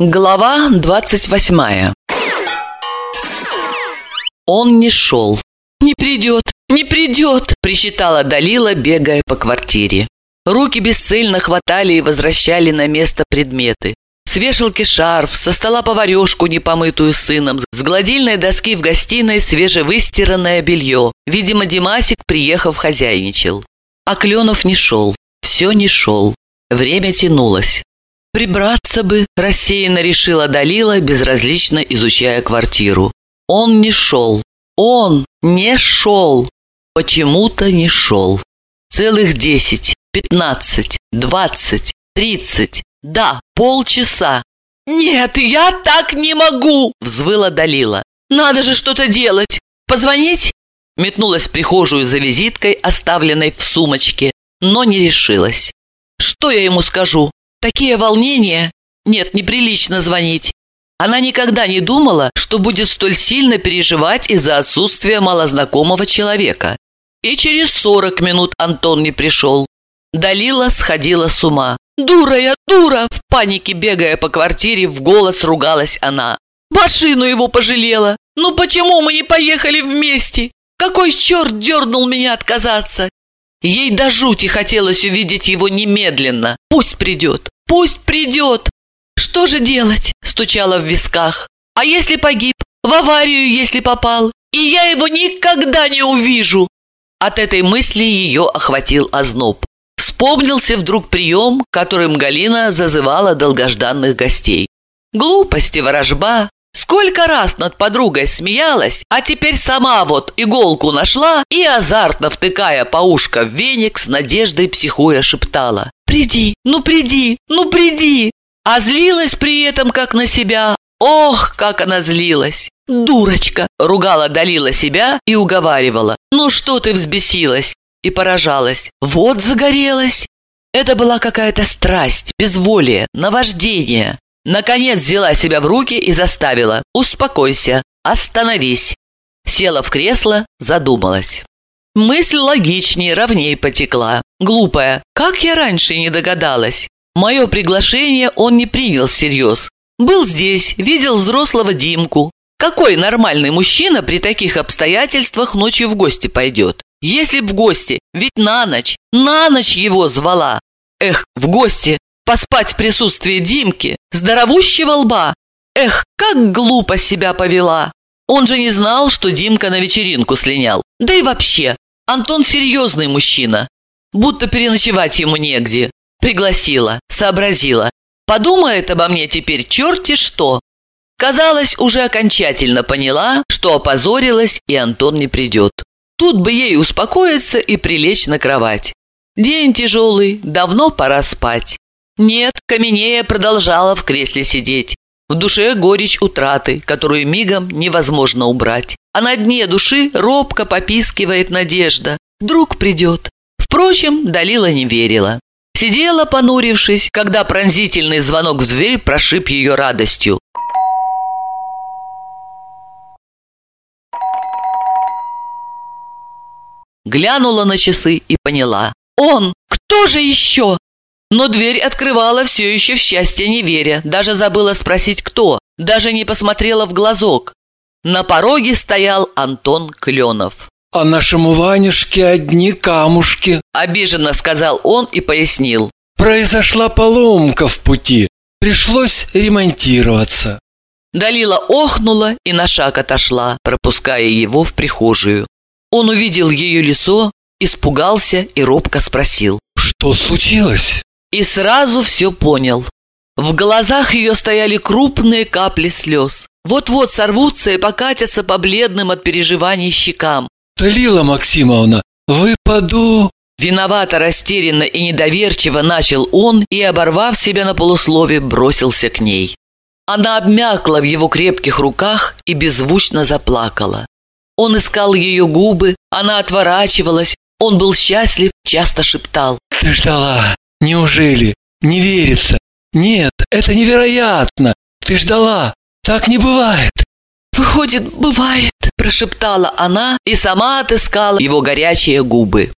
Глава двадцать восьмая Он не шел. «Не придет, не придет!» – причитала Далила, бегая по квартире. Руки бесцельно хватали и возвращали на место предметы. С вешалки шарф, со стола поварешку, непомытую сыном, с гладильной доски в гостиной свежевыстиранное белье. Видимо, Димасик, приехав, хозяйничал. А Кленов не шел. Все не шел. Время тянулось. «Прибраться бы», – рассеянно решила Далила, безразлично изучая квартиру. Он не шел. Он не шел. Почему-то не шел. Целых десять, пятнадцать, двадцать, тридцать. Да, полчаса. «Нет, я так не могу!» – взвыла Далила. «Надо же что-то делать! Позвонить?» Метнулась в прихожую за визиткой, оставленной в сумочке, но не решилась. «Что я ему скажу? Такие волнения? Нет, неприлично звонить. Она никогда не думала, что будет столь сильно переживать из-за отсутствия малознакомого человека. И через сорок минут Антон не пришел. Далила сходила с ума. «Дура я, дура!» В панике, бегая по квартире, в голос ругалась она. «Машину его пожалела! Ну почему мы не поехали вместе? Какой черт дернул меня отказаться?» Ей до жути хотелось увидеть его немедленно. «Пусть придет! Пусть придет!» «Что же делать?» – стучала в висках. «А если погиб? В аварию, если попал? И я его никогда не увижу!» От этой мысли ее охватил озноб. Вспомнился вдруг прием, которым Галина зазывала долгожданных гостей. Глупости, ворожба. Сколько раз над подругой смеялась, а теперь сама вот иголку нашла и, азартно втыкая по ушко в веник, с надеждой психуя шептала. «Приди, ну приди, ну приди!» А злилась при этом как на себя. Ох, как она злилась! «Дурочка!» – ругала Далила себя и уговаривала. «Ну что ты взбесилась?» И поражалась. «Вот загорелась!» Это была какая-то страсть, безволие, наваждение. Наконец взяла себя в руки и заставила. «Успокойся, остановись!» Села в кресло, задумалась. Мысль логичнее, ровнее потекла. Глупая. Как я раньше не догадалась? Мое приглашение он не принял всерьез. Был здесь, видел взрослого Димку. Какой нормальный мужчина при таких обстоятельствах ночью в гости пойдет? Если б в гости, ведь на ночь, на ночь его звала. Эх, в гости, поспать в присутствии Димки, здоровущего лба. Эх, как глупо себя повела. Он же не знал, что Димка на вечеринку слинял. Да и вообще, Антон серьезный мужчина. Будто переночевать ему негде. Пригласила, сообразила. Подумает обо мне теперь черти что. Казалось, уже окончательно поняла, что опозорилась, и Антон не придет. Тут бы ей успокоиться и прилечь на кровать. День тяжелый, давно пора спать. Нет, Каменея продолжала в кресле сидеть. В душе горечь утраты, которую мигом невозможно убрать. А на дне души робко попискивает надежда. Вдруг придет. Впрочем, Далила не верила. Сидела, понурившись, когда пронзительный звонок в дверь прошиб ее радостью. Глянула на часы и поняла. «Он! Кто же еще?» Но дверь открывала все еще в счастье не веря, даже забыла спросить, кто, даже не посмотрела в глазок. На пороге стоял Антон Кленов. «А нашему Ванюшке одни камушки», – обиженно сказал он и пояснил. «Произошла поломка в пути, пришлось ремонтироваться». Далила охнула и на шаг отошла, пропуская его в прихожую. Он увидел ее лицо, испугался и робко спросил. «Что случилось?» И сразу все понял. В глазах ее стояли крупные капли слез. Вот-вот сорвутся и покатятся по бледным от переживаний щекам. «Талила Максимовна, выпаду!» Виновато, растерянно и недоверчиво начал он и, оборвав себя на полуслове, бросился к ней. Она обмякла в его крепких руках и беззвучно заплакала. Он искал ее губы, она отворачивалась, он был счастлив, часто шептал. «Ты ждала! Неужели? Не верится! Нет, это невероятно! Ты ждала! Так не бывает!» «Выходит, бывает!» – прошептала она и сама отыскала его горячие губы.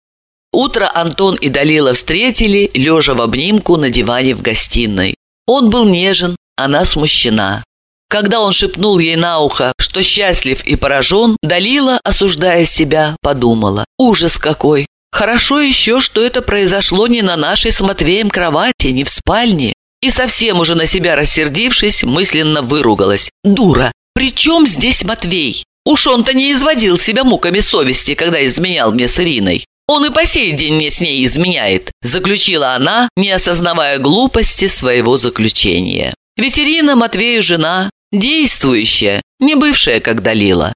Утро Антон и Далила встретили, лежа в обнимку на диване в гостиной. Он был нежен, она смущена. Когда он шепнул ей на ухо, что счастлив и поражен, Далила, осуждая себя, подумала. Ужас какой! Хорошо еще, что это произошло не на нашей с Матвеем кровати, не в спальне. И совсем уже на себя рассердившись, мысленно выругалась. Дура! При чем здесь Матвей? Уж он-то не изводил себя муками совести, когда изменял мне с Ириной. Он и по сей день мне с ней изменяет, заключила она, не осознавая глупости своего заключения. Ведь Ирина Матвею жена, действующая, не бывшая, как Далила.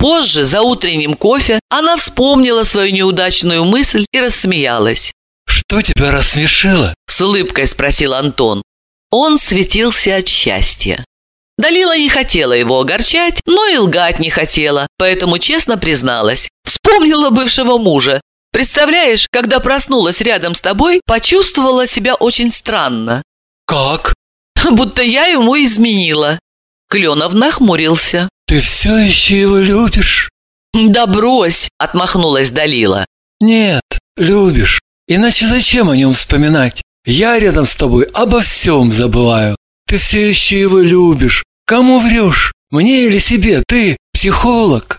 Позже, за утренним кофе, она вспомнила свою неудачную мысль и рассмеялась. «Что тебя рассмешило?» – с улыбкой спросил Антон. Он светился от счастья. Далила не хотела его огорчать, но и лгать не хотела, поэтому честно призналась. Вспомнила бывшего мужа Представляешь, когда проснулась рядом с тобой, почувствовала себя очень странно. Как? Будто я ему изменила. Кленов нахмурился. Ты все еще его любишь? Да брось, отмахнулась Далила. Нет, любишь. Иначе зачем о нем вспоминать? Я рядом с тобой обо всем забываю. Ты все еще его любишь. Кому врешь? Мне или себе? Ты психолог.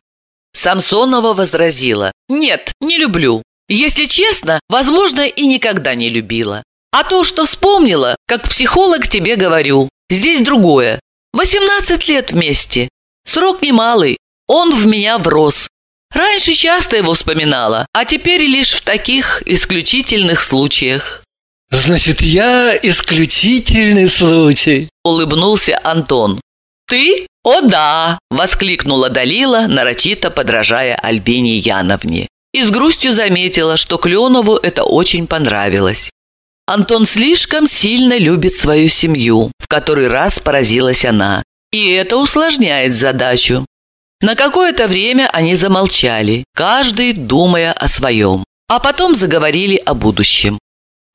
Самсонова возразила. «Нет, не люблю. Если честно, возможно, и никогда не любила. А то, что вспомнила, как психолог тебе говорю, здесь другое. 18 лет вместе. Срок немалый. Он в меня врос. Раньше часто его вспоминала, а теперь лишь в таких исключительных случаях». «Значит, я исключительный случай», — улыбнулся Антон. «Ты? О да!» – воскликнула Далила, нарочито подражая Альбине Яновне. И с грустью заметила, что Кленову это очень понравилось. Антон слишком сильно любит свою семью, в который раз поразилась она. И это усложняет задачу. На какое-то время они замолчали, каждый думая о своем, а потом заговорили о будущем.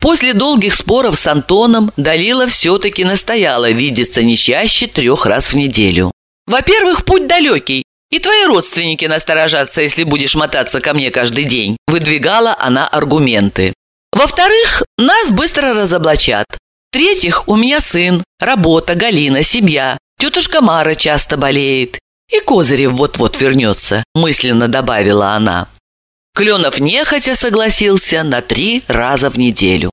После долгих споров с Антоном Далила все-таки настояла видеться не чаще трех раз в неделю. «Во-первых, путь далекий, и твои родственники насторожатся, если будешь мотаться ко мне каждый день», выдвигала она аргументы. «Во-вторых, нас быстро разоблачат. В-третьих, у меня сын, работа, Галина, семья, тетушка Мара часто болеет. И Козырев вот-вот вернется», мысленно добавила она. Кленов нехотя согласился на три раза в неделю.